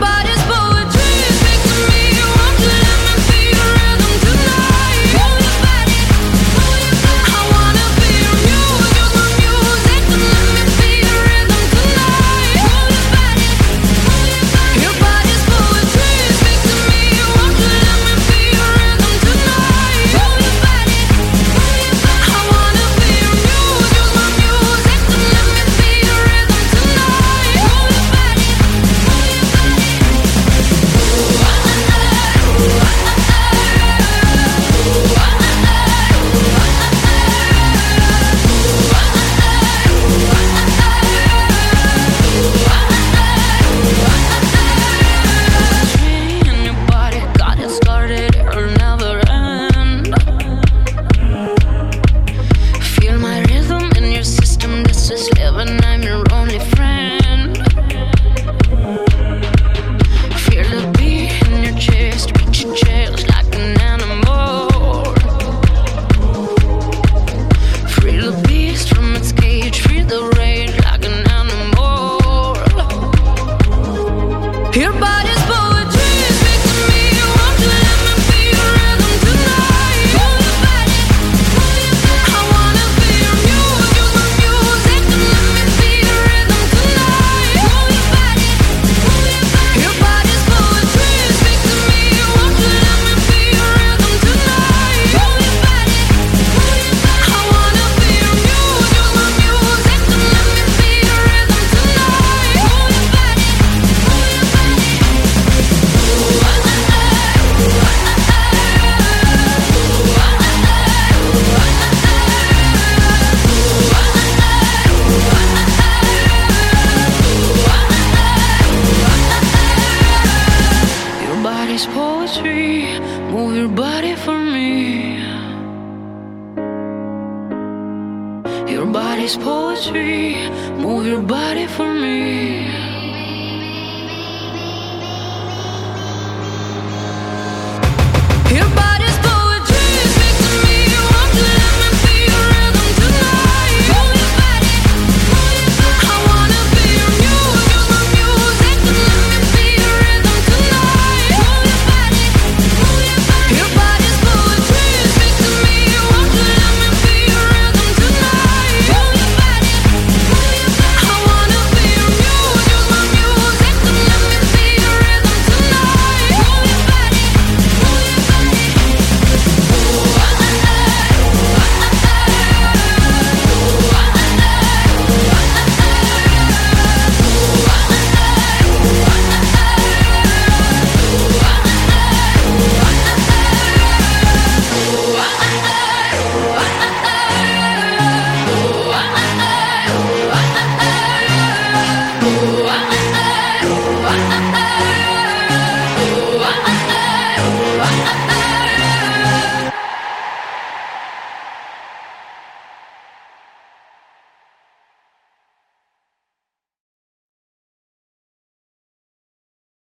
But for me. Your body's poetry, move your body for me.